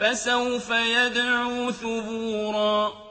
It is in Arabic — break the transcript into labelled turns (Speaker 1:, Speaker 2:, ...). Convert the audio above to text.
Speaker 1: فَسَوْفَ يَدْعُو ثُبُورًا